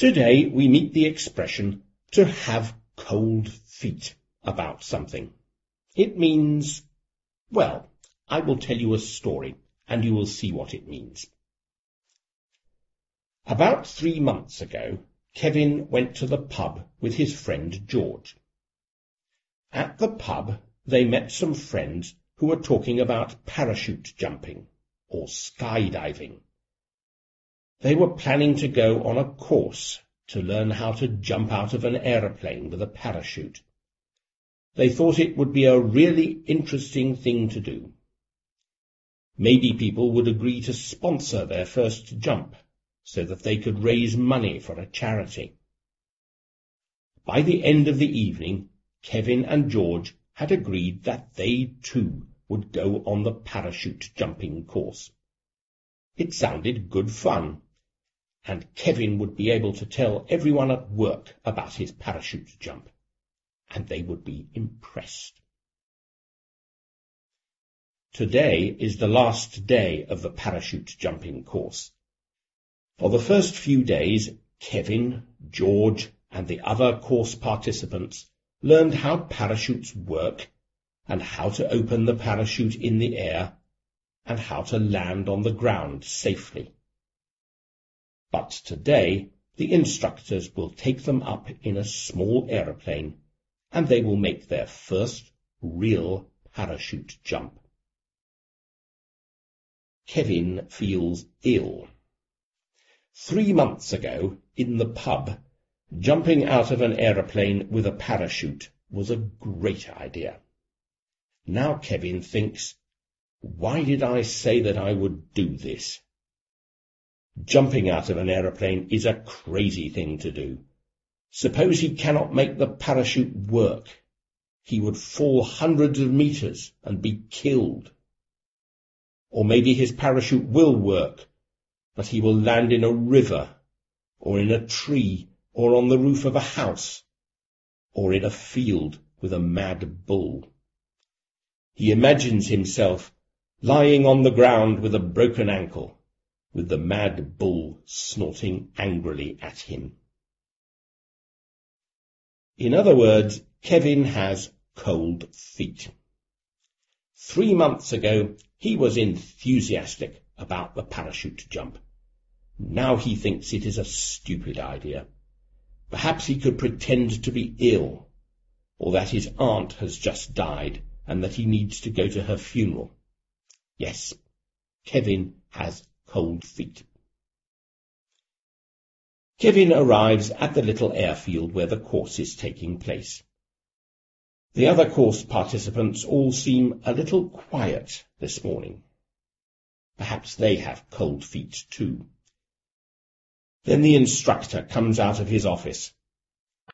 Today we meet the expression to have cold feet about something. It means, well, I will tell you a story and you will see what it means. About three months ago, Kevin went to the pub with his friend George. At the pub, they met some friends who were talking about parachute jumping or skydiving. They were planning to go on a course to learn how to jump out of an aeroplane with a parachute. They thought it would be a really interesting thing to do. Maybe people would agree to sponsor their first jump so that they could raise money for a charity. By the end of the evening, Kevin and George had agreed that they too would go on the parachute jumping course. It sounded good fun, and Kevin would be able to tell everyone at work about his parachute jump, and they would be impressed. Today is the last day of the parachute jumping course. For the first few days, Kevin, George, and the other course participants learned how parachutes work, and how to open the parachute in the air, and how to land on the ground safely. But today, the instructors will take them up in a small aeroplane, and they will make their first real parachute jump. Kevin feels ill. Three months ago, in the pub, jumping out of an aeroplane with a parachute was a great idea. Now Kevin thinks, why did I say that I would do this? Jumping out of an aeroplane is a crazy thing to do. Suppose he cannot make the parachute work. He would fall hundreds of meters and be killed. Or maybe his parachute will work, but he will land in a river, or in a tree, or on the roof of a house, or in a field with a mad bull. He imagines himself lying on the ground with a broken ankle, with the mad bull snorting angrily at him. In other words, Kevin has cold feet. Three months ago, he was enthusiastic about the parachute jump. Now he thinks it is a stupid idea. Perhaps he could pretend to be ill, or that his aunt has just died and that he needs to go to her funeral. Yes, Kevin has cold feet. Kevin arrives at the little airfield where the course is taking place. The other course participants all seem a little quiet this morning. Perhaps they have cold feet too. Then the instructor comes out of his office